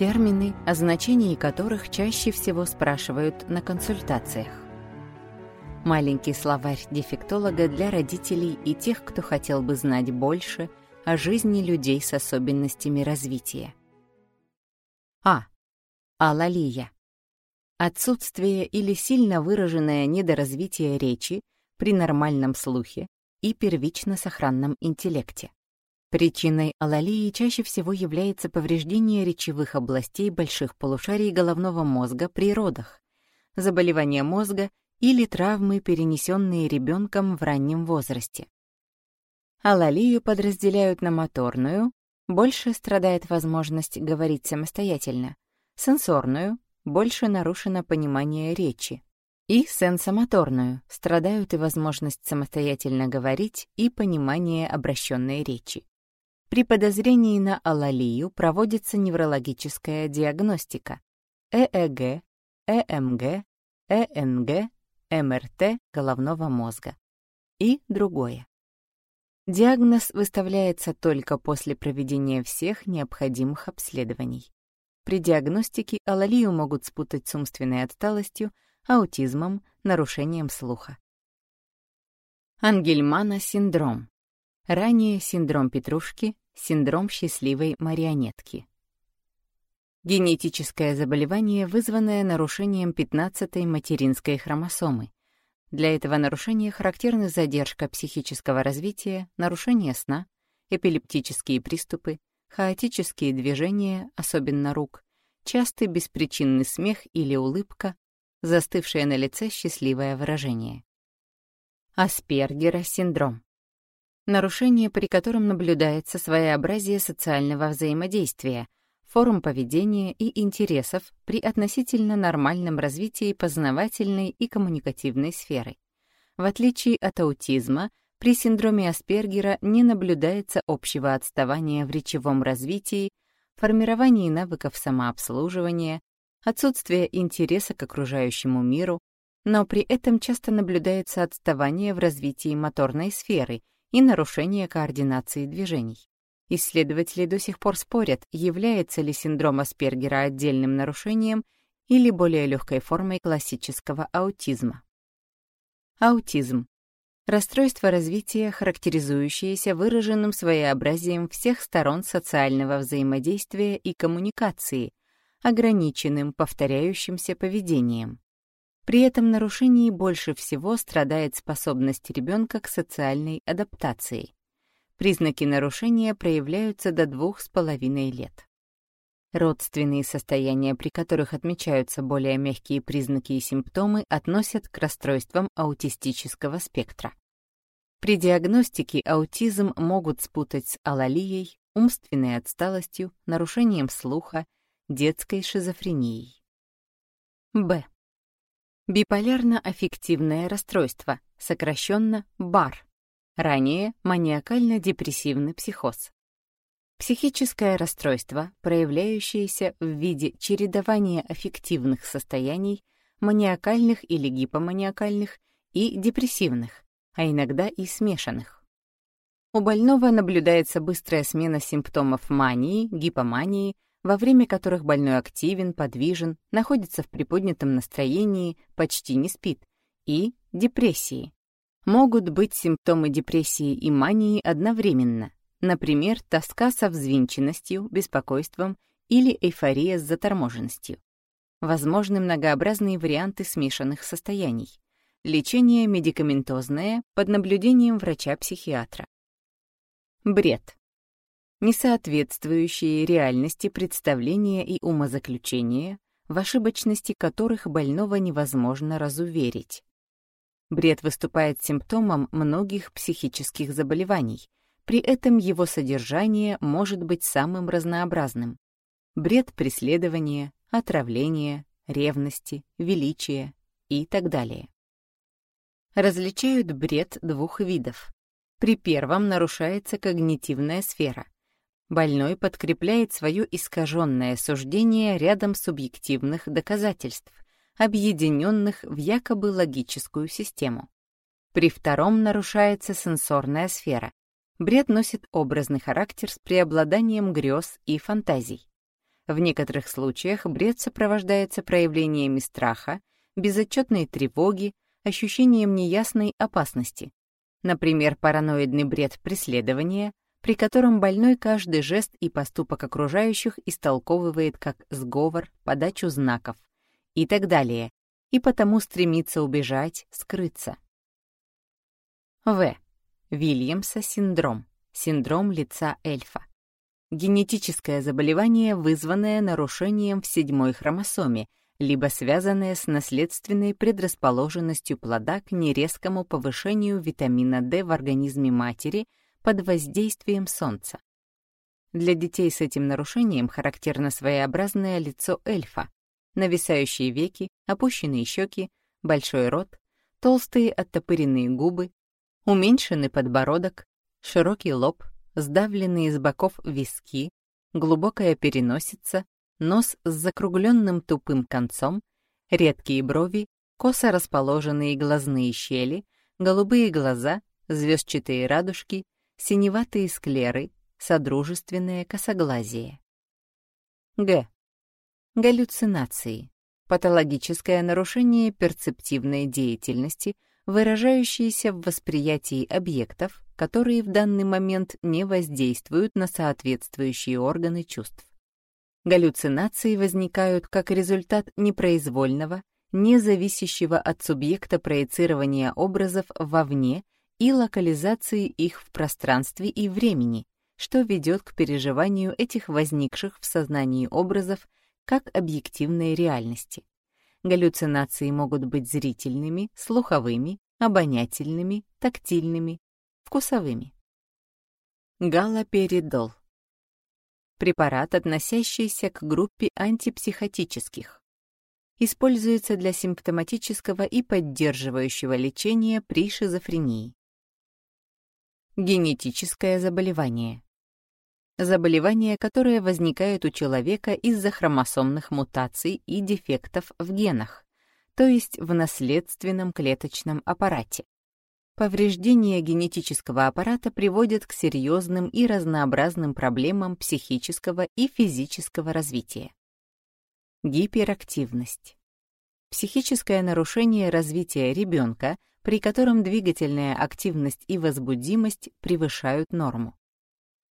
Термины, о значении которых чаще всего спрашивают на консультациях. Маленький словарь дефектолога для родителей и тех, кто хотел бы знать больше о жизни людей с особенностями развития. А. Алалия. Отсутствие или сильно выраженное недоразвитие речи при нормальном слухе и первично-сохранном интеллекте. Причиной алалии чаще всего является повреждение речевых областей больших полушарий головного мозга при родах, заболевания мозга или травмы, перенесенные ребенком в раннем возрасте. Алалию подразделяют на моторную, больше страдает возможность говорить самостоятельно, сенсорную, больше нарушено понимание речи, и сенсомоторную, страдают и возможность самостоятельно говорить и понимание обращенной речи. При подозрении на алалию проводится неврологическая диагностика ЭЭГ, ЭМГ, ЭНГ, МРТ головного мозга и другое. Диагноз выставляется только после проведения всех необходимых обследований. При диагностике алалию могут спутать с умственной отсталостью, аутизмом, нарушением слуха. Ангельмана синдром. Ранее синдром Петрушки, синдром счастливой марионетки. Генетическое заболевание, вызванное нарушением 15-й материнской хромосомы. Для этого нарушения характерны задержка психического развития, нарушение сна, эпилептические приступы, хаотические движения, особенно рук, частый беспричинный смех или улыбка, застывшее на лице счастливое выражение. Аспергера синдром нарушение, при котором наблюдается своеобразие социального взаимодействия, форм поведения и интересов при относительно нормальном развитии познавательной и коммуникативной сферы. В отличие от аутизма, при синдроме Аспергера не наблюдается общего отставания в речевом развитии, формировании навыков самообслуживания, отсутствия интереса к окружающему миру, но при этом часто наблюдается отставание в развитии моторной сферы и нарушение координации движений. Исследователи до сих пор спорят, является ли синдром Аспергера отдельным нарушением или более легкой формой классического аутизма. Аутизм — расстройство развития, характеризующееся выраженным своеобразием всех сторон социального взаимодействия и коммуникации, ограниченным повторяющимся поведением. При этом нарушении больше всего страдает способность ребенка к социальной адаптации. Признаки нарушения проявляются до двух с половиной лет. Родственные состояния, при которых отмечаются более мягкие признаки и симптомы, относят к расстройствам аутистического спектра. При диагностике аутизм могут спутать с алалией, умственной отсталостью, нарушением слуха, детской шизофренией. Б. Биполярно-аффективное расстройство, сокращенно БАР. Ранее маниакально-депрессивный психоз. Психическое расстройство, проявляющееся в виде чередования аффективных состояний, маниакальных или гипоманиакальных и депрессивных, а иногда и смешанных. У больного наблюдается быстрая смена симптомов мании, гипомании, во время которых больной активен, подвижен, находится в приподнятом настроении, почти не спит, и депрессии. Могут быть симптомы депрессии и мании одновременно, например, тоска со взвинченностью, беспокойством или эйфория с заторможенностью. Возможны многообразные варианты смешанных состояний. Лечение медикаментозное под наблюдением врача-психиатра. Бред несоответствующие реальности представления и умозаключения, в ошибочности которых больного невозможно разуверить. Бред выступает симптомом многих психических заболеваний, при этом его содержание может быть самым разнообразным. Бред преследования, отравления, ревности, величия и так далее. Различают бред двух видов. При первом нарушается когнитивная сфера, больной подкрепляет свое искаженное суждение рядом субъективных доказательств, объединенных в якобы логическую систему. При втором нарушается сенсорная сфера. Бред носит образный характер с преобладанием грез и фантазий. В некоторых случаях бред сопровождается проявлениями страха, безотчетной тревоги, ощущением неясной опасности. Например, параноидный бред преследования, при котором больной каждый жест и поступок окружающих истолковывает как сговор, подачу знаков и так далее, и потому стремится убежать, скрыться. В. Вильямса синдром. Синдром лица эльфа. Генетическое заболевание, вызванное нарушением в седьмой хромосоме, либо связанное с наследственной предрасположенностью плода к нерезкому повышению витамина D в организме матери под воздействием солнца. Для детей с этим нарушением характерно своеобразное лицо эльфа, нависающие веки, опущенные щеки, большой рот, толстые оттопыренные губы, уменьшенный подбородок, широкий лоб, сдавленные с боков виски, глубокая переносица, нос с закругленным тупым концом, редкие брови, косо расположенные глазные щели, голубые глаза, звездчатые радужки, синеватые склеры, содружественное косоглазие. Г. Галлюцинации. Патологическое нарушение перцептивной деятельности, выражающееся в восприятии объектов, которые в данный момент не воздействуют на соответствующие органы чувств. Галлюцинации возникают как результат непроизвольного, не зависящего от субъекта проецирования образов вовне и локализации их в пространстве и времени, что ведет к переживанию этих возникших в сознании образов как объективной реальности. Галлюцинации могут быть зрительными, слуховыми, обонятельными, тактильными, вкусовыми. Галоперидол. Препарат, относящийся к группе антипсихотических. Используется для симптоматического и поддерживающего лечения при шизофрении. Генетическое заболевание. Заболевание, которое возникает у человека из-за хромосомных мутаций и дефектов в генах, то есть в наследственном клеточном аппарате. Повреждение генетического аппарата приводит к серьезным и разнообразным проблемам психического и физического развития. Гиперактивность. Психическое нарушение развития ребенка, при котором двигательная активность и возбудимость превышают норму.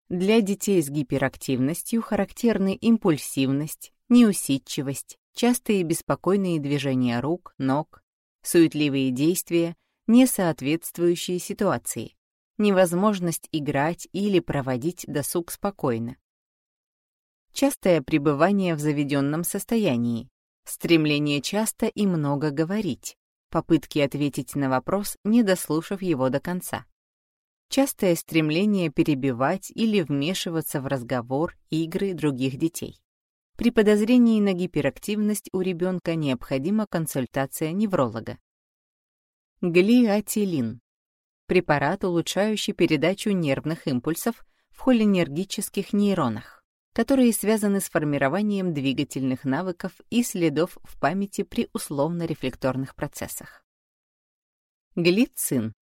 Для детей с гиперактивностью характерны импульсивность, неусидчивость, частые беспокойные движения рук, ног, суетливые действия, не соответствующие ситуации, невозможность играть или проводить досуг спокойно. Частое пребывание в заведенном состоянии, стремление часто и много говорить, попытки ответить на вопрос, не дослушав его до конца частое стремление перебивать или вмешиваться в разговор, игры других детей. При подозрении на гиперактивность у ребенка необходима консультация невролога. Глиатилин – препарат, улучшающий передачу нервных импульсов в холинергических нейронах, которые связаны с формированием двигательных навыков и следов в памяти при условно-рефлекторных процессах. Глицин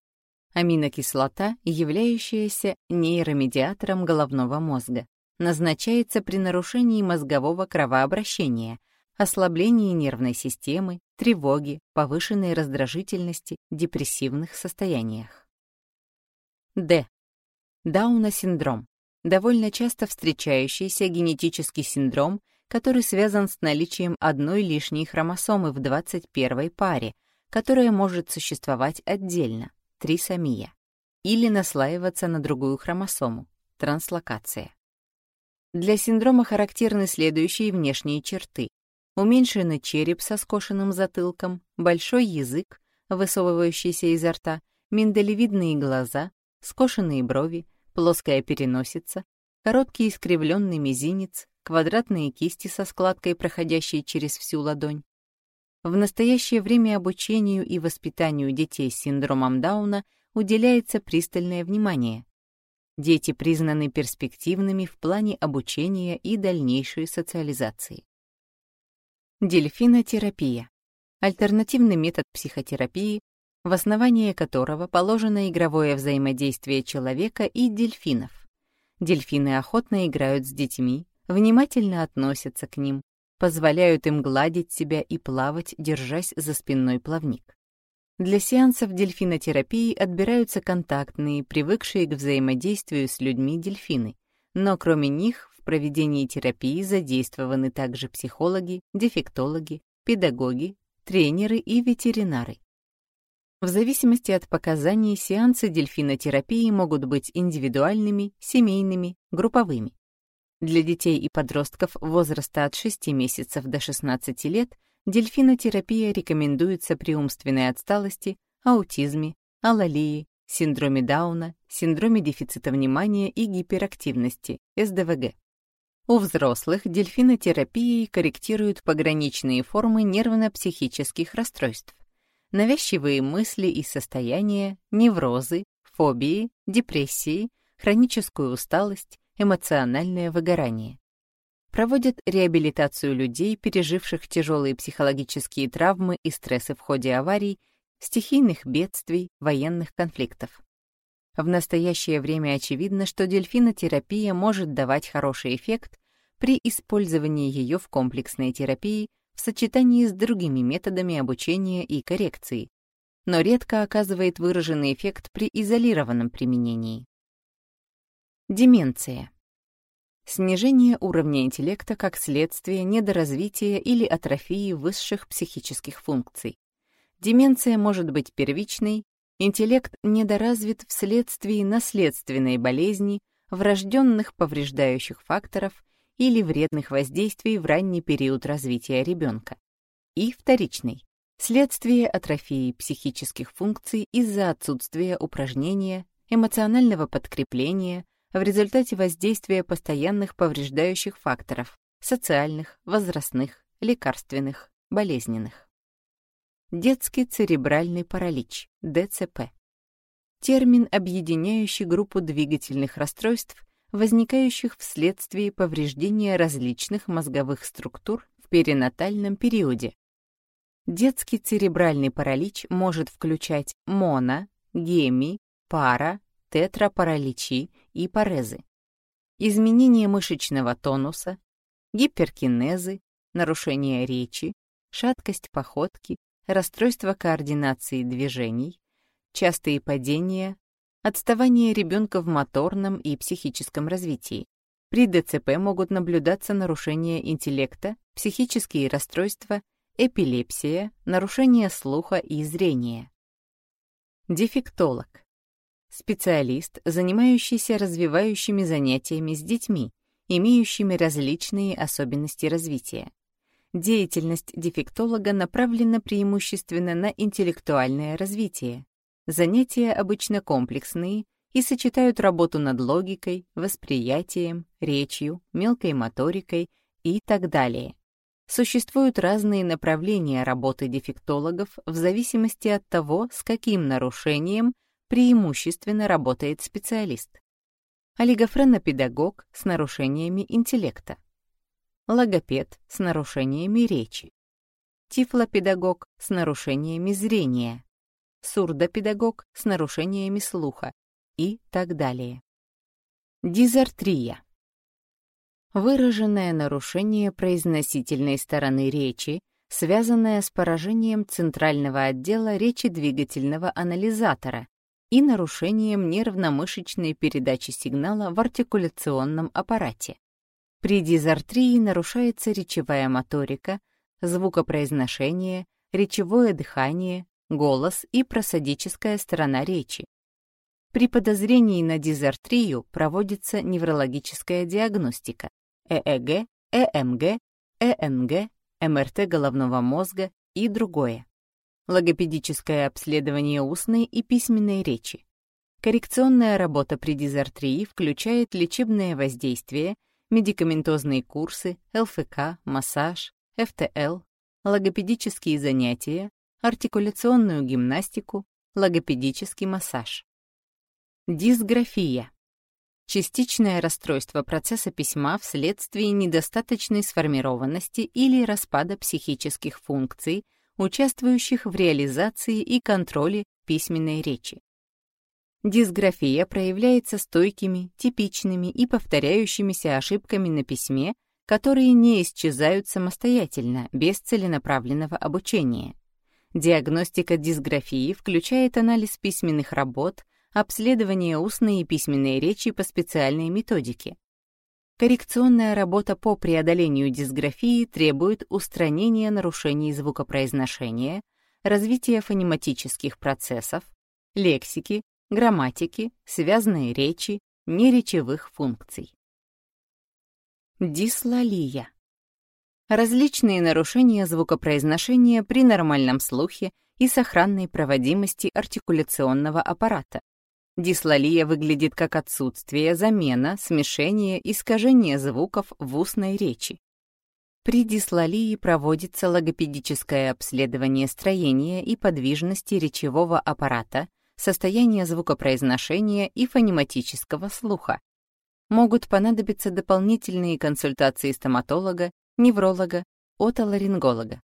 Аминокислота, являющаяся нейромедиатором головного мозга, назначается при нарушении мозгового кровообращения, ослаблении нервной системы, тревоге, повышенной раздражительности, депрессивных состояниях. Д. Дауна-синдром. Довольно часто встречающийся генетический синдром, который связан с наличием одной лишней хромосомы в 21 паре, которая может существовать отдельно трисомия, или наслаиваться на другую хромосому, транслокация. Для синдрома характерны следующие внешние черты. Уменьшенный череп со скошенным затылком, большой язык, высовывающийся изо рта, миндалевидные глаза, скошенные брови, плоская переносица, короткий искривленный мизинец, квадратные кисти со складкой, проходящей через всю ладонь, в настоящее время обучению и воспитанию детей с синдромом Дауна уделяется пристальное внимание. Дети признаны перспективными в плане обучения и дальнейшей социализации. Дельфинотерапия — альтернативный метод психотерапии, в основании которого положено игровое взаимодействие человека и дельфинов. Дельфины охотно играют с детьми, внимательно относятся к ним, позволяют им гладить себя и плавать, держась за спинной плавник. Для сеансов дельфинотерапии отбираются контактные, привыкшие к взаимодействию с людьми дельфины, но кроме них в проведении терапии задействованы также психологи, дефектологи, педагоги, тренеры и ветеринары. В зависимости от показаний сеансы дельфинотерапии могут быть индивидуальными, семейными, групповыми. Для детей и подростков возраста от 6 месяцев до 16 лет дельфинотерапия рекомендуется при умственной отсталости, аутизме, алалии, синдроме Дауна, синдроме дефицита внимания и гиперактивности, СДВГ. У взрослых дельфинотерапией корректируют пограничные формы нервно-психических расстройств, навязчивые мысли и состояния, неврозы, фобии, депрессии, хроническую усталость, эмоциональное выгорание. Проводят реабилитацию людей, переживших тяжелые психологические травмы и стрессы в ходе аварий, стихийных бедствий, военных конфликтов. В настоящее время очевидно, что дельфинотерапия может давать хороший эффект при использовании ее в комплексной терапии в сочетании с другими методами обучения и коррекции, но редко оказывает выраженный эффект при изолированном применении. Деменция. Снижение уровня интеллекта как следствие недоразвития или атрофии высших психических функций. Деменция может быть первичной, интеллект недоразвит вследствие наследственной болезни, врожденных повреждающих факторов или вредных воздействий в ранний период развития ребенка. И вторичный – следствие атрофии психических функций из-за отсутствия упражнения, эмоционального подкрепления в результате воздействия постоянных повреждающих факторов – социальных, возрастных, лекарственных, болезненных. Детский церебральный паралич, ДЦП. Термин, объединяющий группу двигательных расстройств, возникающих вследствие повреждения различных мозговых структур в перинатальном периоде. Детский церебральный паралич может включать моно, геми, пара, тетрапараличи и парезы. Изменение мышечного тонуса, гиперкинезы, нарушение речи, шаткость походки, расстройство координации движений, частые падения, отставание ребенка в моторном и психическом развитии. При ДЦП могут наблюдаться нарушения интеллекта, психические расстройства, эпилепсия, нарушение слуха и зрения. Дефектолог. Специалист, занимающийся развивающими занятиями с детьми, имеющими различные особенности развития. Деятельность дефектолога направлена преимущественно на интеллектуальное развитие. Занятия обычно комплексные и сочетают работу над логикой, восприятием, речью, мелкой моторикой и так далее. Существуют разные направления работы дефектологов в зависимости от того, с каким нарушением преимущественно работает специалист. Олигофренопедагог с нарушениями интеллекта логопед с нарушениями речи, тифлопедагог с нарушениями зрения, сурдопедагог с нарушениями слуха и так далее. Дизартрия. Выраженное нарушение произносительной стороны речи, связанное с поражением центрального отдела речи-двигательного анализатора и нарушением нервно-мышечной передачи сигнала в артикуляционном аппарате. При дизартрии нарушается речевая моторика, звукопроизношение, речевое дыхание, голос и просадическая сторона речи. При подозрении на дизартрию проводится неврологическая диагностика ЭЭГ, ЭМГ, ЭНГ, МРТ головного мозга и другое. Логопедическое обследование устной и письменной речи. Коррекционная работа при дизартрии включает лечебное воздействие медикаментозные курсы, ЛФК, массаж, ФТЛ, логопедические занятия, артикуляционную гимнастику, логопедический массаж. Дисграфия. Частичное расстройство процесса письма вследствие недостаточной сформированности или распада психических функций, участвующих в реализации и контроле письменной речи. Дисграфия проявляется стойкими, типичными и повторяющимися ошибками на письме, которые не исчезают самостоятельно, без целенаправленного обучения. Диагностика дисграфии включает анализ письменных работ, обследование устной и письменной речи по специальной методике. Коррекционная работа по преодолению дисграфии требует устранения нарушений звукопроизношения, развития фонематических процессов, лексики, грамматики, связанной речи, неречевых функций. Дислалия. Различные нарушения звукопроизношения при нормальном слухе и сохранной проводимости артикуляционного аппарата. Дислалия выглядит как отсутствие, замена, смешение, искажение звуков в устной речи. При дислалии проводится логопедическое обследование строения и подвижности речевого аппарата, состояния звукопроизношения и фонематического слуха. Могут понадобиться дополнительные консультации стоматолога, невролога, отоларинголога.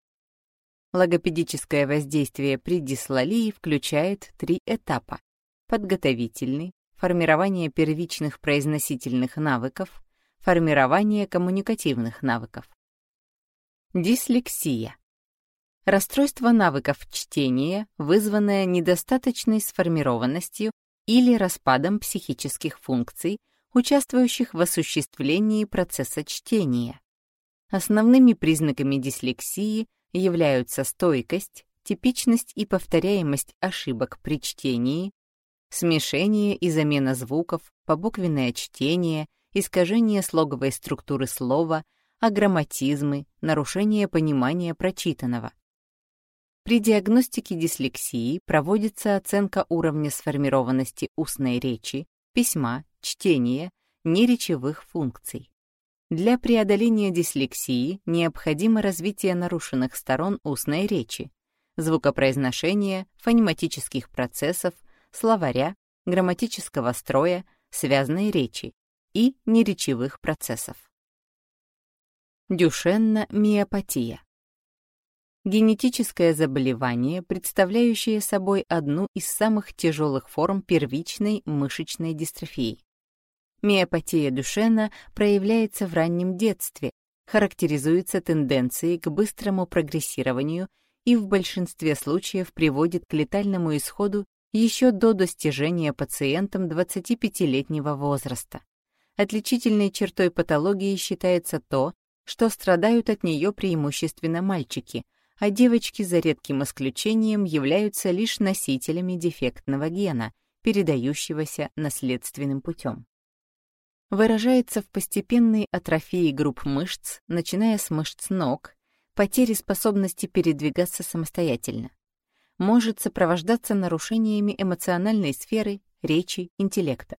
Логопедическое воздействие при дислалии включает три этапа. Подготовительный, формирование первичных произносительных навыков, формирование коммуникативных навыков. Дислексия. Расстройство навыков чтения, вызванное недостаточной сформированностью или распадом психических функций, участвующих в осуществлении процесса чтения. Основными признаками дислексии являются стойкость, типичность и повторяемость ошибок при чтении, смешение и замена звуков, побуквенное чтение, искажение слоговой структуры слова, аграмматизмы, нарушение понимания прочитанного. При диагностике дислексии проводится оценка уровня сформированности устной речи, письма, чтения, неречевых функций. Для преодоления дислексии необходимо развитие нарушенных сторон устной речи, звукопроизношения, фонематических процессов, словаря, грамматического строя, связанной речи и неречевых процессов. Дюшенна-миопатия генетическое заболевание, представляющее собой одну из самых тяжелых форм первичной мышечной дистрофии. Миопатия Дюшена проявляется в раннем детстве, характеризуется тенденцией к быстрому прогрессированию и в большинстве случаев приводит к летальному исходу еще до достижения пациентом 25-летнего возраста. Отличительной чертой патологии считается то, что страдают от нее преимущественно мальчики, а девочки за редким исключением являются лишь носителями дефектного гена, передающегося наследственным путем. Выражается в постепенной атрофии групп мышц, начиная с мышц ног, потере способности передвигаться самостоятельно. Может сопровождаться нарушениями эмоциональной сферы, речи, интеллекта.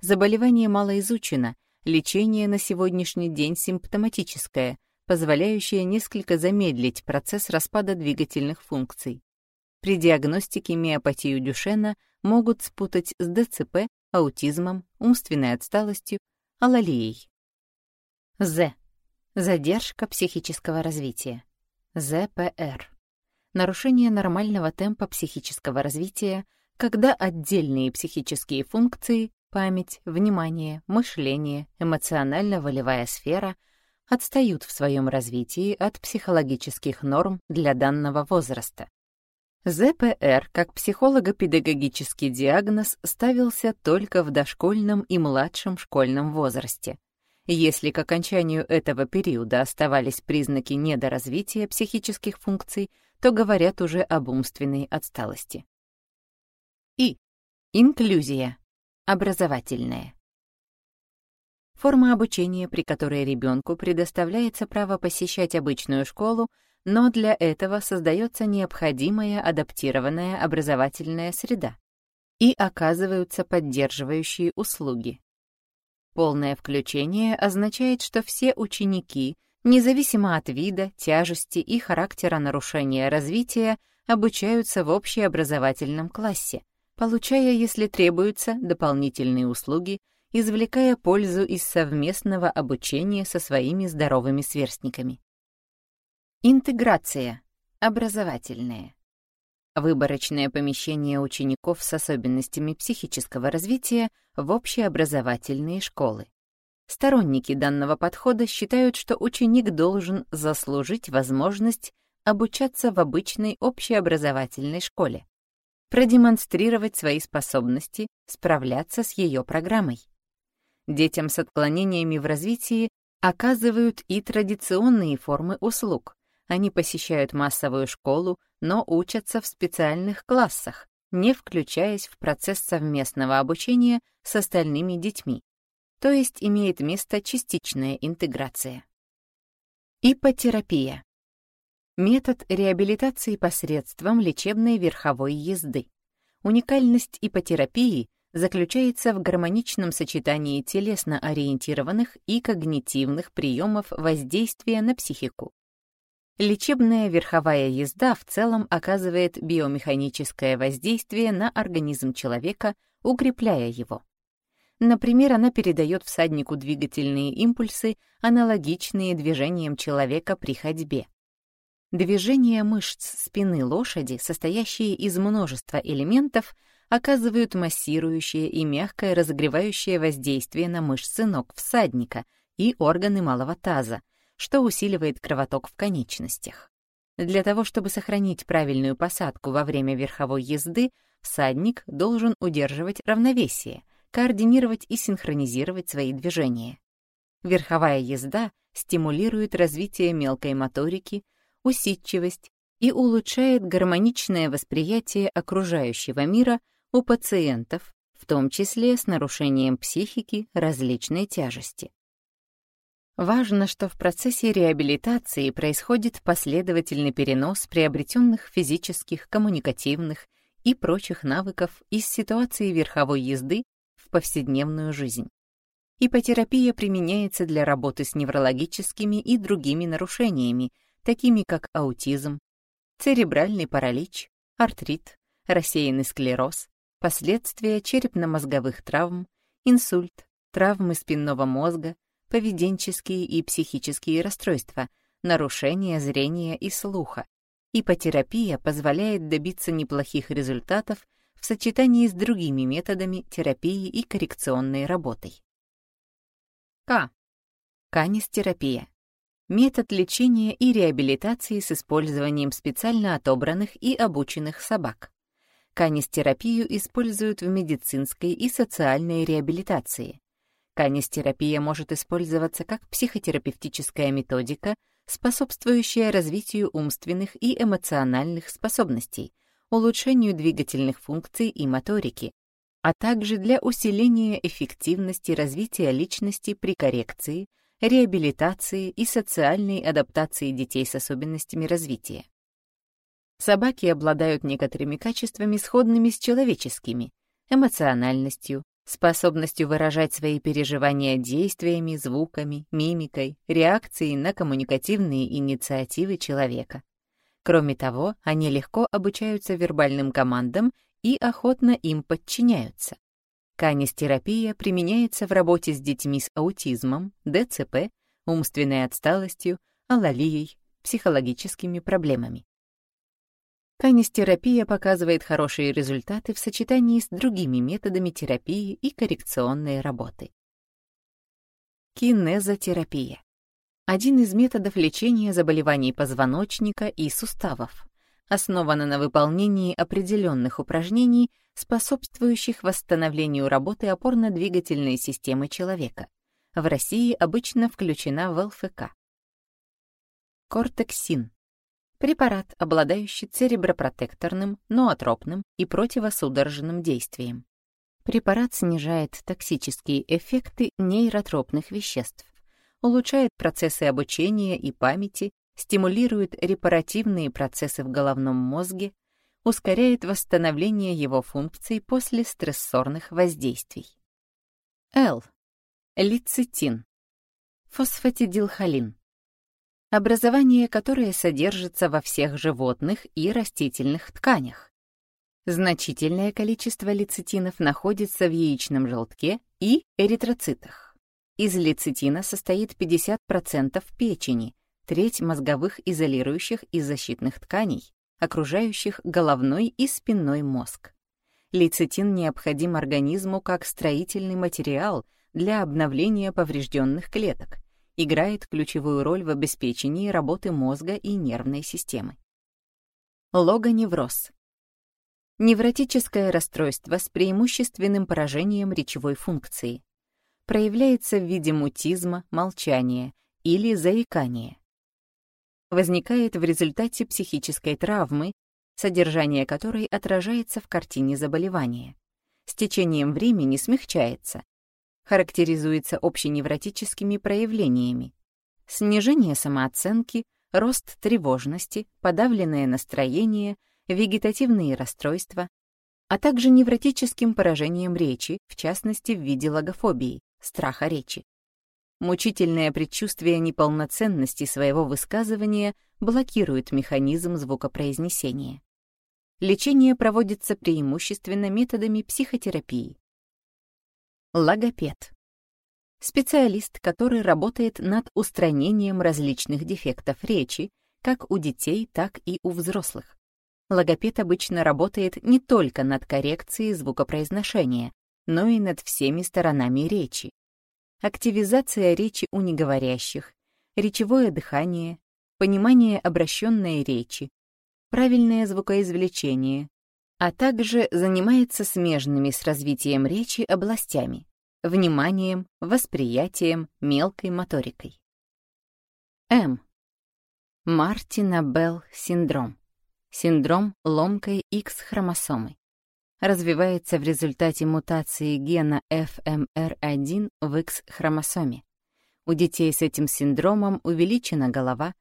Заболевание мало изучено, лечение на сегодняшний день симптоматическое, позволяющая несколько замедлить процесс распада двигательных функций. При диагностике миопатию Дюшена могут спутать с ДЦП, аутизмом, умственной отсталостью, алалией. З. Задержка психического развития. ЗПР. Нарушение нормального темпа психического развития, когда отдельные психические функции — память, внимание, мышление, эмоционально-волевая сфера — отстают в своем развитии от психологических норм для данного возраста. ЗПР как психолого-педагогический диагноз ставился только в дошкольном и младшем школьном возрасте. Если к окончанию этого периода оставались признаки недоразвития психических функций, то говорят уже об умственной отсталости. И. Инклюзия. Образовательная. Форма обучения, при которой ребенку предоставляется право посещать обычную школу, но для этого создается необходимая адаптированная образовательная среда и оказываются поддерживающие услуги. Полное включение означает, что все ученики, независимо от вида, тяжести и характера нарушения развития, обучаются в общеобразовательном классе, получая, если требуются, дополнительные услуги извлекая пользу из совместного обучения со своими здоровыми сверстниками. Интеграция. Образовательная. Выборочное помещение учеников с особенностями психического развития в общеобразовательные школы. Сторонники данного подхода считают, что ученик должен заслужить возможность обучаться в обычной общеобразовательной школе, продемонстрировать свои способности, справляться с ее программой. Детям с отклонениями в развитии оказывают и традиционные формы услуг. Они посещают массовую школу, но учатся в специальных классах, не включаясь в процесс совместного обучения с остальными детьми, то есть имеет место частичная интеграция. Ипотерапия. Метод реабилитации посредством лечебной верховой езды. Уникальность ипотерапии заключается в гармоничном сочетании телесно-ориентированных и когнитивных приемов воздействия на психику. Лечебная верховая езда в целом оказывает биомеханическое воздействие на организм человека, укрепляя его. Например, она передает всаднику двигательные импульсы, аналогичные движениям человека при ходьбе. Движения мышц спины лошади, состоящие из множества элементов, оказывают массирующее и мягкое разогревающее воздействие на мышцы ног всадника и органы малого таза, что усиливает кровоток в конечностях. Для того, чтобы сохранить правильную посадку во время верховой езды, всадник должен удерживать равновесие, координировать и синхронизировать свои движения. Верховая езда стимулирует развитие мелкой моторики, усидчивость и улучшает гармоничное восприятие окружающего мира у пациентов, в том числе с нарушением психики различной тяжести. Важно, что в процессе реабилитации происходит последовательный перенос приобретенных физических, коммуникативных и прочих навыков из ситуации верховой езды в повседневную жизнь. Ипотерапия применяется для работы с неврологическими и другими нарушениями, такими как аутизм, церебральный паралич, артрит, рассеянный склероз, последствия черепно-мозговых травм, инсульт, травмы спинного мозга, поведенческие и психические расстройства, нарушения зрения и слуха. Ипотерапия позволяет добиться неплохих результатов в сочетании с другими методами терапии и коррекционной работой. К. Канистерапия. Метод лечения и реабилитации с использованием специально отобранных и обученных собак. Канистерапию используют в медицинской и социальной реабилитации. Канистерапия может использоваться как психотерапевтическая методика, способствующая развитию умственных и эмоциональных способностей, улучшению двигательных функций и моторики, а также для усиления эффективности развития личности при коррекции, реабилитации и социальной адаптации детей с особенностями развития. Собаки обладают некоторыми качествами, сходными с человеческими, эмоциональностью, способностью выражать свои переживания действиями, звуками, мимикой, реакцией на коммуникативные инициативы человека. Кроме того, они легко обучаются вербальным командам и охотно им подчиняются. Канистерапия применяется в работе с детьми с аутизмом, ДЦП, умственной отсталостью, алалией, психологическими проблемами. Канистерапия показывает хорошие результаты в сочетании с другими методами терапии и коррекционной работы. Кинезотерапия. Один из методов лечения заболеваний позвоночника и суставов. Основана на выполнении определенных упражнений, способствующих восстановлению работы опорно-двигательной системы человека. В России обычно включена в ЛФК. Кортексин Препарат, обладающий церебропротекторным, ноотропным и противосудорожным действием. Препарат снижает токсические эффекты нейротропных веществ, улучшает процессы обучения и памяти, стимулирует репаративные процессы в головном мозге, ускоряет восстановление его функций после стрессорных воздействий. Л. Лецитин. Фосфатидилхолин образование которое содержится во всех животных и растительных тканях. Значительное количество лецитинов находится в яичном желтке и эритроцитах. Из лецитина состоит 50% печени, треть мозговых изолирующих и защитных тканей, окружающих головной и спинной мозг. Лецитин необходим организму как строительный материал для обновления поврежденных клеток, играет ключевую роль в обеспечении работы мозга и нервной системы. Логоневроз. Невротическое расстройство с преимущественным поражением речевой функции. Проявляется в виде мутизма, молчания или заикания. Возникает в результате психической травмы, содержание которой отражается в картине заболевания. С течением времени смягчается, характеризуется общеневротическими проявлениями. Снижение самооценки, рост тревожности, подавленное настроение, вегетативные расстройства, а также невротическим поражением речи, в частности в виде логофобии, страха речи. Мучительное предчувствие неполноценности своего высказывания блокирует механизм звукопроизнесения. Лечение проводится преимущественно методами психотерапии. Логопед. Специалист, который работает над устранением различных дефектов речи, как у детей, так и у взрослых. Логопед обычно работает не только над коррекцией звукопроизношения, но и над всеми сторонами речи. Активизация речи у неговорящих, речевое дыхание, понимание обращенной речи, правильное звукоизвлечение, а также занимается смежными с развитием речи областями — вниманием, восприятием, мелкой моторикой. М. Мартина Белл синдром. Синдром ломкой X-хромосомы. Развивается в результате мутации гена FMR1 в X-хромосоме. У детей с этим синдромом увеличена голова,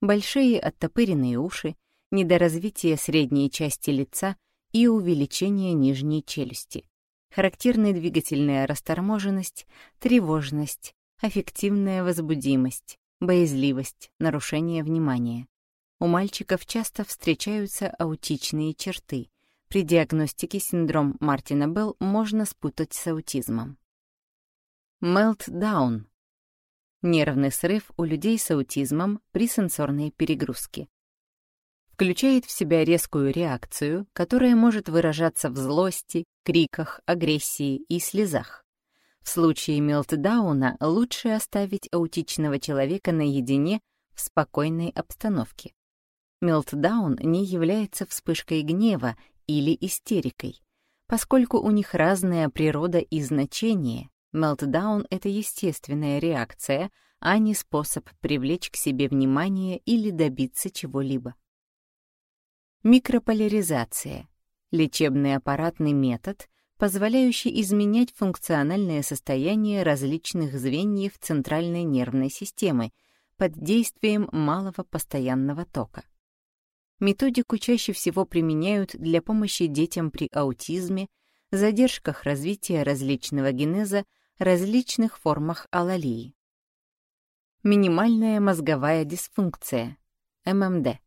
большие оттопыренные уши, недоразвитие средней части лица — и увеличение нижней челюсти. Характерны двигательная расторможенность, тревожность, аффективная возбудимость, боязливость, нарушение внимания. У мальчиков часто встречаются аутичные черты. При диагностике синдром Мартина Белл можно спутать с аутизмом. Мелтдаун — нервный срыв у людей с аутизмом при сенсорной перегрузке включает в себя резкую реакцию, которая может выражаться в злости, криках, агрессии и слезах. В случае мелтдауна лучше оставить аутичного человека наедине в спокойной обстановке. Мелтдаун не является вспышкой гнева или истерикой. Поскольку у них разная природа и значение, мелтдаун — это естественная реакция, а не способ привлечь к себе внимание или добиться чего-либо. Микрополяризация — лечебный аппаратный метод, позволяющий изменять функциональное состояние различных звеньев центральной нервной системы под действием малого постоянного тока. Методику чаще всего применяют для помощи детям при аутизме, задержках развития различного генеза, различных формах алалии. Минимальная мозговая дисфункция, ММД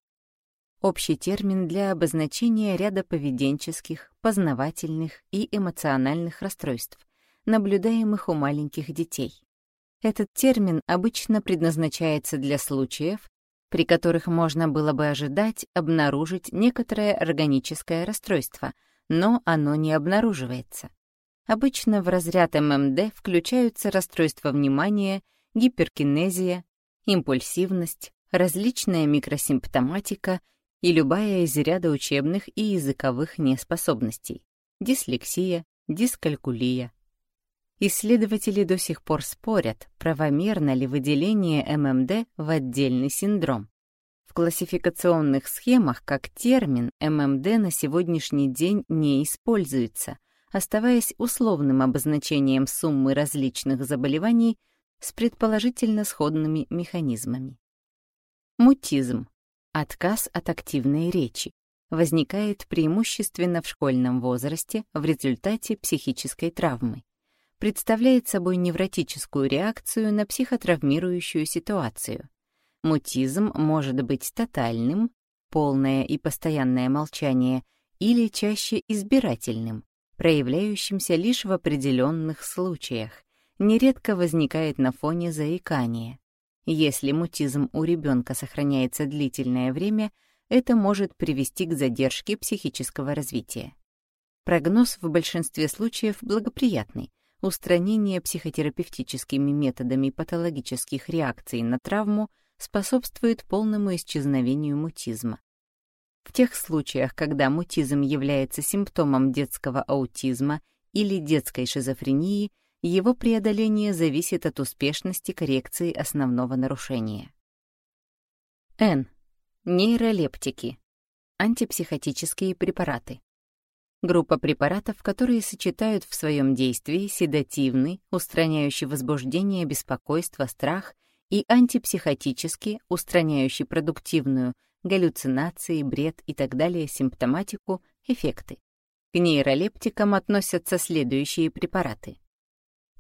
общий термин для обозначения ряда поведенческих, познавательных и эмоциональных расстройств, наблюдаемых у маленьких детей. Этот термин обычно предназначается для случаев, при которых можно было бы ожидать обнаружить некоторое органическое расстройство, но оно не обнаруживается. Обычно в разряд ММД включаются расстройства внимания, гиперкинезия, импульсивность, различная микросимптоматика и любая из ряда учебных и языковых неспособностей — дислексия, дискалькулия. Исследователи до сих пор спорят, правомерно ли выделение ММД в отдельный синдром. В классификационных схемах как термин ММД на сегодняшний день не используется, оставаясь условным обозначением суммы различных заболеваний с предположительно сходными механизмами. Мутизм Отказ от активной речи возникает преимущественно в школьном возрасте в результате психической травмы. Представляет собой невротическую реакцию на психотравмирующую ситуацию. Мутизм может быть тотальным, полное и постоянное молчание, или чаще избирательным, проявляющимся лишь в определенных случаях, нередко возникает на фоне заикания. Если мутизм у ребенка сохраняется длительное время, это может привести к задержке психического развития. Прогноз в большинстве случаев благоприятный. Устранение психотерапевтическими методами патологических реакций на травму способствует полному исчезновению мутизма. В тех случаях, когда мутизм является симптомом детского аутизма или детской шизофрении, его преодоление зависит от успешности коррекции основного нарушения. Н. Нейролептики. Антипсихотические препараты. Группа препаратов, которые сочетают в своем действии седативный, устраняющий возбуждение, беспокойство, страх, и антипсихотический, устраняющий продуктивную, галлюцинации, бред и так далее симптоматику, эффекты. К нейролептикам относятся следующие препараты.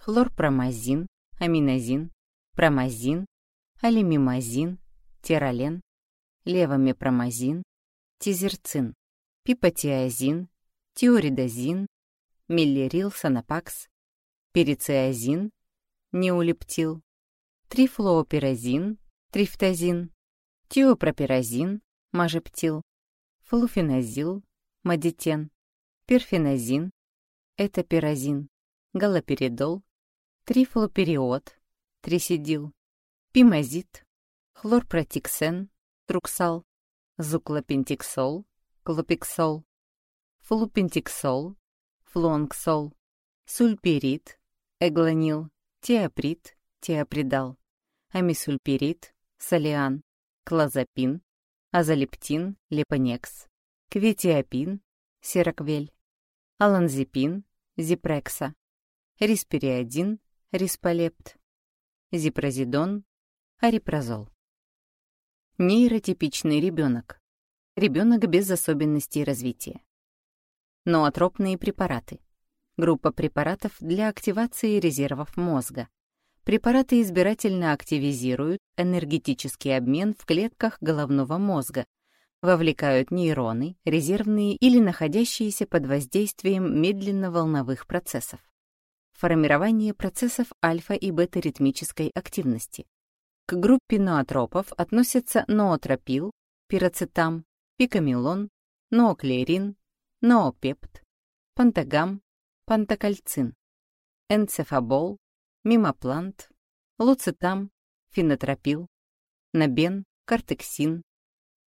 Хлорпромазин, аминозин, промазин, алимимазин, терален, левомепромазин, тизерцин, пипотиазин, тиоридозин, миллерил санапакс, перициазин, неулептил, трифлуоперазин, трифтазин, тиопропиразин, мажептил, флуфеназил, мадитен, перфеназин, этапиразин, галоперидол, трифлопериод, трисидил, пимазит, хлорпротиксен, труксал, зуклопентиксол, клопиксол, флупентиксол, флуонксол, сульпирит, эглонил, теоприт, теопридал, амисульпирит, солиан, клозапин, азолептин, лепонекс, кветиапин, сероквель, аланзепин, зипрекса, риспериодин, рисполепт, зипрозидон, арипразол. Нейротипичный ребенок. Ребенок без особенностей развития. Ноотропные препараты. Группа препаратов для активации резервов мозга. Препараты избирательно активизируют энергетический обмен в клетках головного мозга, вовлекают нейроны, резервные или находящиеся под воздействием медленно-волновых процессов. Формирование процессов альфа- и бета-ритмической активности. К группе ноотропов относятся ноотропил, пироцетам, пикамилон, нооклерин, ноопепт, пантагам, пантокальцин, энцефабол, мимоплант, луцетам, фенотропил, набен, кортексин,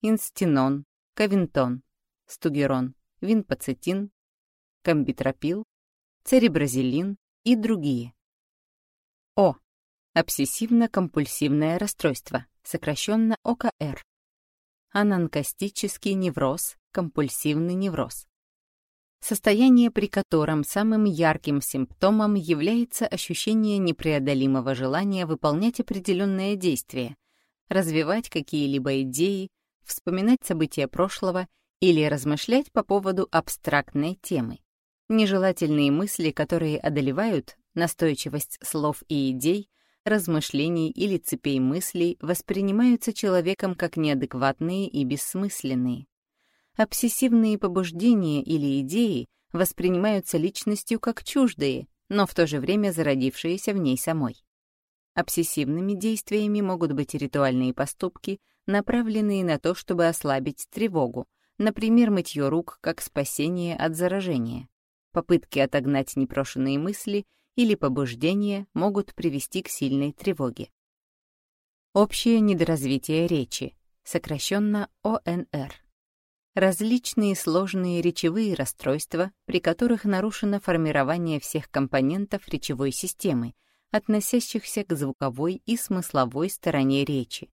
инстинон, кавинтон, стугерон, винпоцетин, комбитропил, церебразилин и другие. О. Обсессивно-компульсивное расстройство, сокращенно ОКР. Ананкастический невроз, компульсивный невроз. Состояние, при котором самым ярким симптомом является ощущение непреодолимого желания выполнять определенное действие, развивать какие-либо идеи, вспоминать события прошлого или размышлять по поводу абстрактной темы. Нежелательные мысли, которые одолевают, настойчивость слов и идей, размышлений или цепей мыслей воспринимаются человеком как неадекватные и бессмысленные. Обсессивные побуждения или идеи воспринимаются личностью как чуждые, но в то же время зародившиеся в ней самой. Обсессивными действиями могут быть ритуальные поступки, направленные на то, чтобы ослабить тревогу, например, мытье рук как спасение от заражения. Попытки отогнать непрошенные мысли или побуждения могут привести к сильной тревоге. Общее недоразвитие речи, сокращенно ОНР различные сложные речевые расстройства, при которых нарушено формирование всех компонентов речевой системы, относящихся к звуковой и смысловой стороне речи.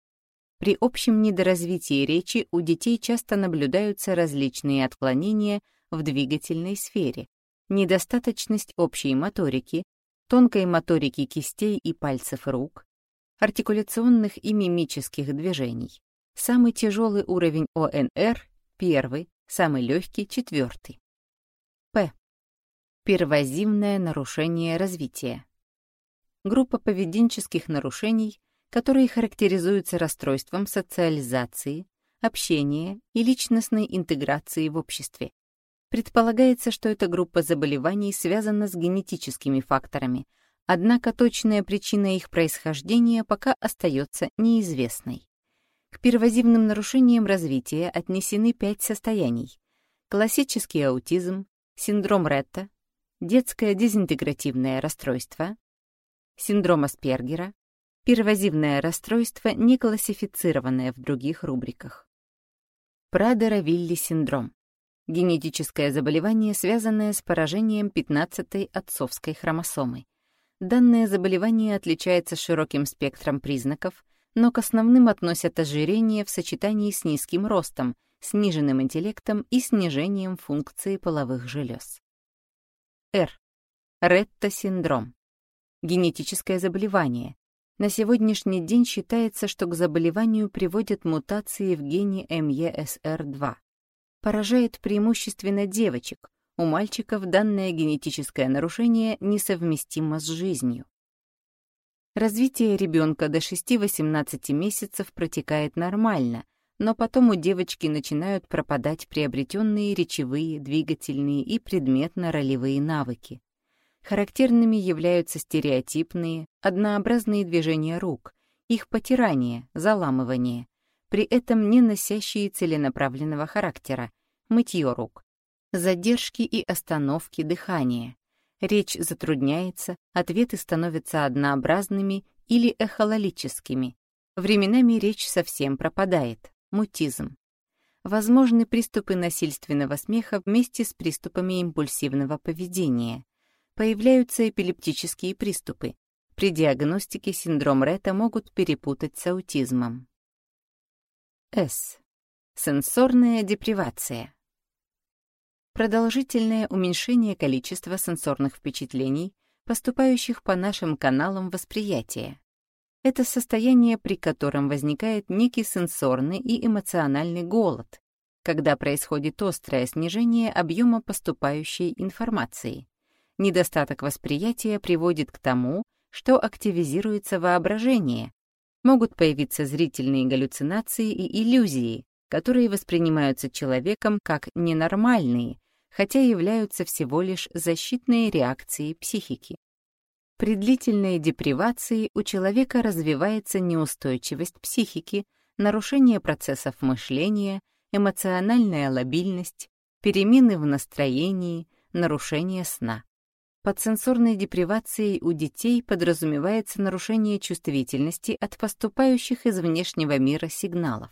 При общем недоразвитии речи у детей часто наблюдаются различные отклонения в двигательной сфере, недостаточность общей моторики, тонкой моторики кистей и пальцев рук, артикуляционных и мимических движений. Самый тяжелый уровень ОНР Первый, самый легкий, четвертый. П. Первозимное нарушение развития. Группа поведенческих нарушений, которые характеризуются расстройством социализации, общения и личностной интеграции в обществе. Предполагается, что эта группа заболеваний связана с генетическими факторами, однако точная причина их происхождения пока остается неизвестной. К первозивным нарушениям развития отнесены пять состояний. Классический аутизм, синдром Ретта, детское дезинтегративное расстройство, синдром Аспергера, первозивное расстройство, не классифицированное в других рубриках. Прадера-Вилли синдром. Генетическое заболевание, связанное с поражением 15-й отцовской хромосомы. Данное заболевание отличается широким спектром признаков, но к основным относят ожирение в сочетании с низким ростом, сниженным интеллектом и снижением функции половых желез. Р. Ретта-синдром. Генетическое заболевание. На сегодняшний день считается, что к заболеванию приводят мутации в гене МЕСР2. Поражает преимущественно девочек, у мальчиков данное генетическое нарушение несовместимо с жизнью. Развитие ребенка до 6-18 месяцев протекает нормально, но потом у девочки начинают пропадать приобретенные речевые, двигательные и предметно-ролевые навыки. Характерными являются стереотипные, однообразные движения рук, их потирание, заламывание, при этом не носящие целенаправленного характера, мытье рук, задержки и остановки дыхания. Речь затрудняется, ответы становятся однообразными или эхололическими. Временами речь совсем пропадает, мутизм. Возможны приступы насильственного смеха вместе с приступами импульсивного поведения. Появляются эпилептические приступы. При диагностике синдром Ретта могут перепутать с аутизмом. С. Сенсорная депривация. Продолжительное уменьшение количества сенсорных впечатлений, поступающих по нашим каналам восприятия. Это состояние, при котором возникает некий сенсорный и эмоциональный голод, когда происходит острое снижение объема поступающей информации. Недостаток восприятия приводит к тому, что активизируется воображение, могут появиться зрительные галлюцинации и иллюзии, которые воспринимаются человеком как ненормальные, хотя являются всего лишь защитной реакцией психики. При длительной депривации у человека развивается неустойчивость психики, нарушение процессов мышления, эмоциональная лобильность, перемены в настроении, нарушение сна. Под сенсорной депривацией у детей подразумевается нарушение чувствительности от поступающих из внешнего мира сигналов.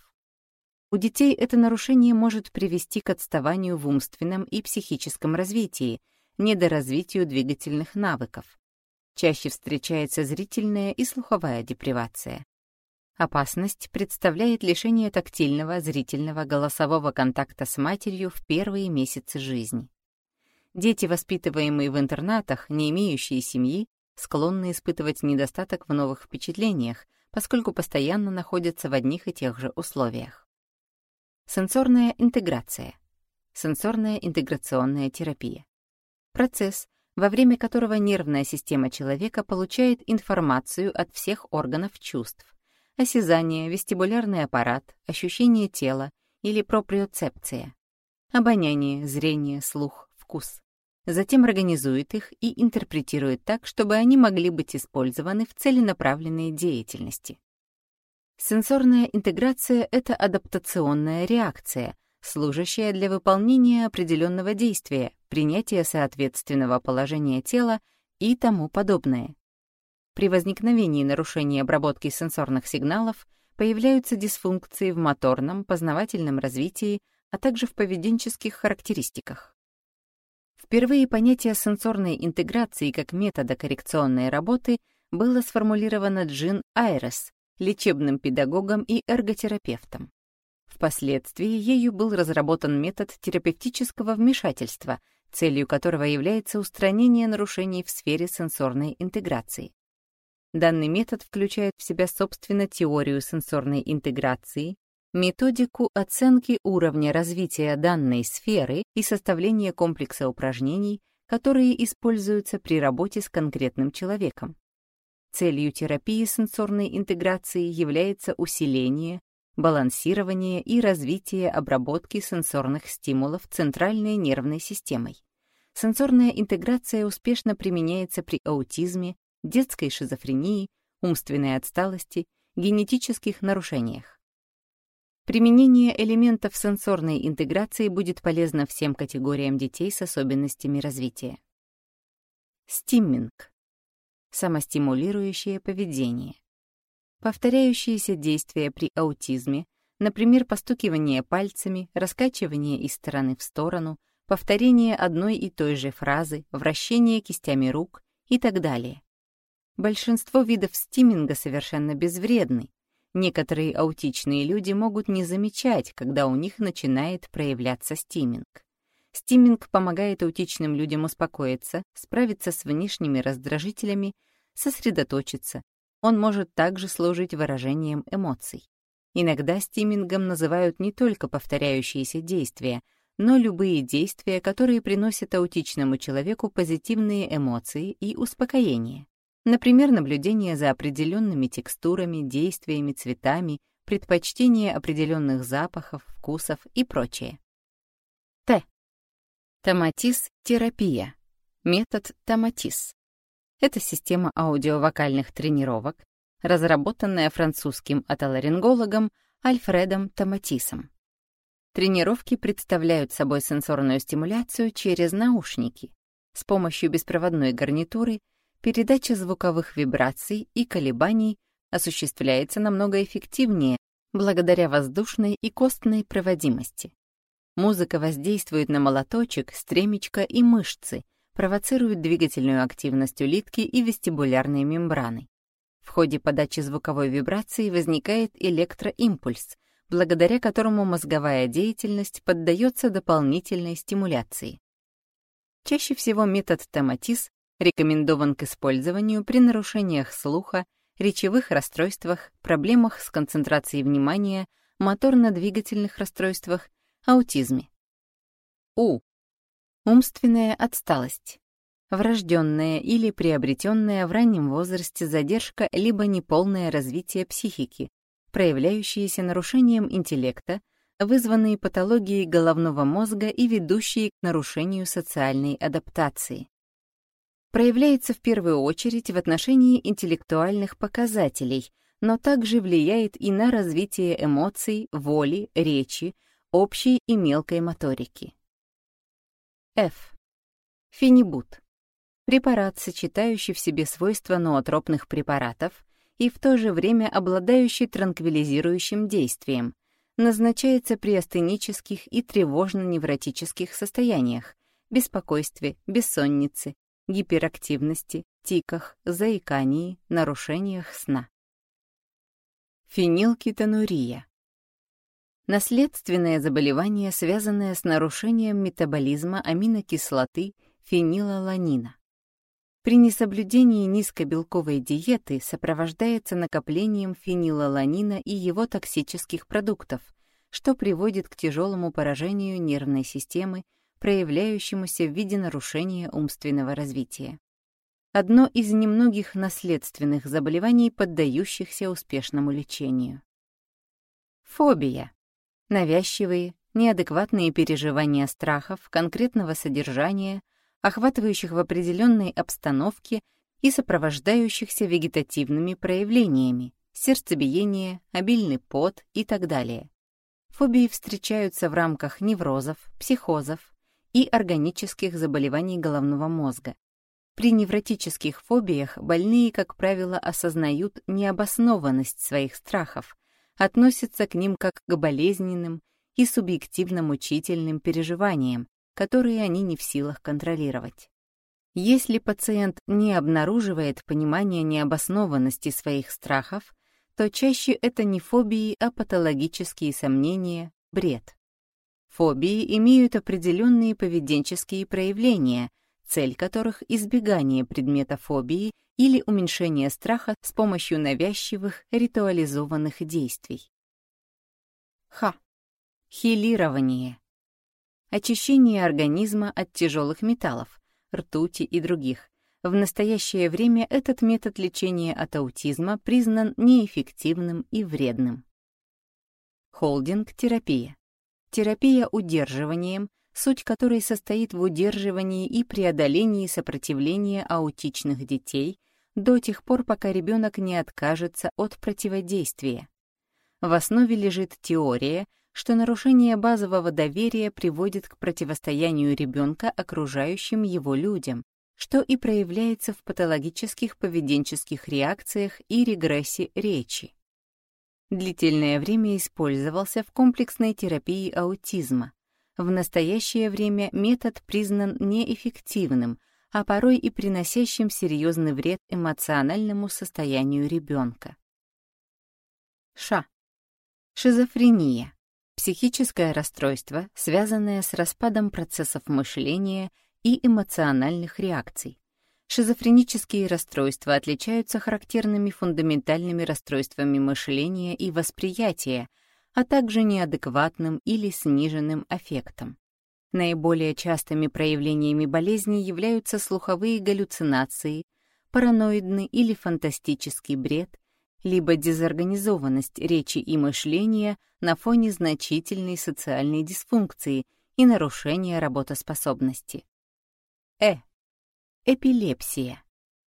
У детей это нарушение может привести к отставанию в умственном и психическом развитии, недоразвитию двигательных навыков. Чаще встречается зрительная и слуховая депривация. Опасность представляет лишение тактильного, зрительного, голосового контакта с матерью в первые месяцы жизни. Дети, воспитываемые в интернатах, не имеющие семьи, склонны испытывать недостаток в новых впечатлениях, поскольку постоянно находятся в одних и тех же условиях. Сенсорная интеграция. Сенсорная интеграционная терапия. Процесс, во время которого нервная система человека получает информацию от всех органов чувств. Осязание, вестибулярный аппарат, ощущение тела или проприоцепция. Обоняние, зрение, слух, вкус. Затем организует их и интерпретирует так, чтобы они могли быть использованы в целенаправленной деятельности. Сенсорная интеграция — это адаптационная реакция, служащая для выполнения определенного действия, принятия соответственного положения тела и тому подобное. При возникновении нарушений обработки сенсорных сигналов появляются дисфункции в моторном, познавательном развитии, а также в поведенческих характеристиках. Впервые понятие сенсорной интеграции как метода коррекционной работы было сформулировано Джин Айрес лечебным педагогом и эрготерапевтом. Впоследствии ею был разработан метод терапевтического вмешательства, целью которого является устранение нарушений в сфере сенсорной интеграции. Данный метод включает в себя, собственно, теорию сенсорной интеграции, методику оценки уровня развития данной сферы и составление комплекса упражнений, которые используются при работе с конкретным человеком. Целью терапии сенсорной интеграции является усиление, балансирование и развитие обработки сенсорных стимулов центральной нервной системой. Сенсорная интеграция успешно применяется при аутизме, детской шизофрении, умственной отсталости, генетических нарушениях. Применение элементов сенсорной интеграции будет полезно всем категориям детей с особенностями развития. Стимминг. Самостимулирующее поведение. Повторяющиеся действия при аутизме, например, постукивание пальцами, раскачивание из стороны в сторону, повторение одной и той же фразы, вращение кистями рук и так далее. Большинство видов стиминга совершенно безвредны. Некоторые аутичные люди могут не замечать, когда у них начинает проявляться стиминг. Стиминг помогает аутичным людям успокоиться, справиться с внешними раздражителями, сосредоточиться. Он может также служить выражением эмоций. Иногда стимингом называют не только повторяющиеся действия, но любые действия, которые приносят аутичному человеку позитивные эмоции и успокоение. Например, наблюдение за определенными текстурами, действиями, цветами, предпочтение определенных запахов, вкусов и прочее. Т. Томатис-терапия. Метод Томатис. Это система аудиовокальных тренировок, разработанная французским отоларингологом Альфредом Томатисом. Тренировки представляют собой сенсорную стимуляцию через наушники. С помощью беспроводной гарнитуры передача звуковых вибраций и колебаний осуществляется намного эффективнее благодаря воздушной и костной проводимости. Музыка воздействует на молоточек, стремечко и мышцы, провоцирует двигательную активность улитки и вестибулярной мембраны. В ходе подачи звуковой вибрации возникает электроимпульс, благодаря которому мозговая деятельность поддается дополнительной стимуляции. Чаще всего метод томатиз рекомендован к использованию при нарушениях слуха, речевых расстройствах, проблемах с концентрацией внимания, моторно-двигательных расстройствах аутизме. У. Умственная отсталость. Врожденная или приобретенная в раннем возрасте задержка либо неполное развитие психики, проявляющиеся нарушением интеллекта, вызванные патологией головного мозга и ведущие к нарушению социальной адаптации. Проявляется в первую очередь в отношении интеллектуальных показателей, но также влияет и на развитие эмоций, воли, речи, общей и мелкой моторики. F. Фенибут. Препарат, сочетающий в себе свойства ноотропных препаратов и в то же время обладающий транквилизирующим действием, назначается при астенических и тревожно-невротических состояниях, беспокойстве, бессоннице, гиперактивности, тиках, заикании, нарушениях сна. Фенилкетонурия Наследственное заболевание, связанное с нарушением метаболизма аминокислоты фенилаланина. При несоблюдении низкобелковой диеты сопровождается накоплением фенилаланина и его токсических продуктов, что приводит к тяжелому поражению нервной системы, проявляющемуся в виде нарушения умственного развития. Одно из немногих наследственных заболеваний, поддающихся успешному лечению. Фобия навязчивые, неадекватные переживания страхов, конкретного содержания, охватывающих в определенной обстановке и сопровождающихся вегетативными проявлениями, сердцебиение, обильный пот и так далее. Фобии встречаются в рамках неврозов, психозов и органических заболеваний головного мозга. При невротических фобиях больные, как правило, осознают необоснованность своих страхов, относятся к ним как к болезненным и субъективно мучительным переживаниям, которые они не в силах контролировать. Если пациент не обнаруживает понимания необоснованности своих страхов, то чаще это не фобии, а патологические сомнения, бред. Фобии имеют определенные поведенческие проявления, цель которых — избегание предмета фобии или уменьшение страха с помощью навязчивых ритуализованных действий. Х. Хилирование. Очищение организма от тяжелых металлов, ртути и других. В настоящее время этот метод лечения от аутизма признан неэффективным и вредным. Холдинг-терапия. Терапия удерживанием, суть которой состоит в удерживании и преодолении сопротивления аутичных детей до тех пор, пока ребенок не откажется от противодействия. В основе лежит теория, что нарушение базового доверия приводит к противостоянию ребенка окружающим его людям, что и проявляется в патологических поведенческих реакциях и регрессе речи. Длительное время использовался в комплексной терапии аутизма. В настоящее время метод признан неэффективным, а порой и приносящим серьезный вред эмоциональному состоянию ребенка. Ша. Шизофрения. Психическое расстройство, связанное с распадом процессов мышления и эмоциональных реакций. Шизофренические расстройства отличаются характерными фундаментальными расстройствами мышления и восприятия, а также неадекватным или сниженным аффектом. Наиболее частыми проявлениями болезни являются слуховые галлюцинации, параноидный или фантастический бред, либо дезорганизованность речи и мышления на фоне значительной социальной дисфункции и нарушения работоспособности. Э. Эпилепсия.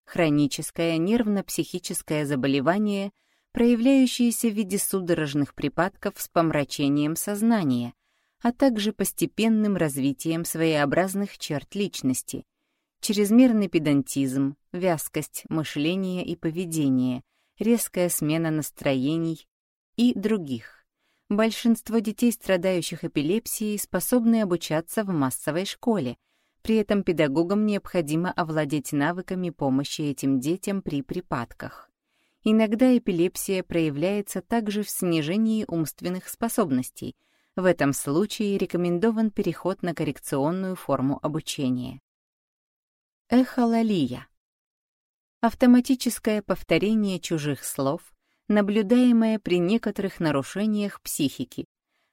Хроническое нервно-психическое заболевание, проявляющееся в виде судорожных припадков с помрачением сознания, а также постепенным развитием своеобразных черт личности, чрезмерный педантизм, вязкость мышления и поведения, резкая смена настроений и других. Большинство детей, страдающих эпилепсией, способны обучаться в массовой школе, при этом педагогам необходимо овладеть навыками помощи этим детям при припадках. Иногда эпилепсия проявляется также в снижении умственных способностей. В этом случае рекомендован переход на коррекционную форму обучения. Эхололия Автоматическое повторение чужих слов, наблюдаемое при некоторых нарушениях психики,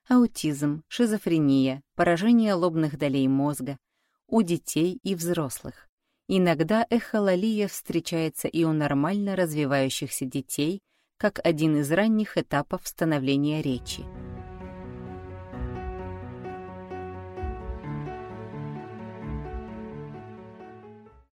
аутизм, шизофрения, поражение лобных долей мозга, у детей и взрослых. Иногда эхололия встречается и у нормально развивающихся детей, как один из ранних этапов становления речи.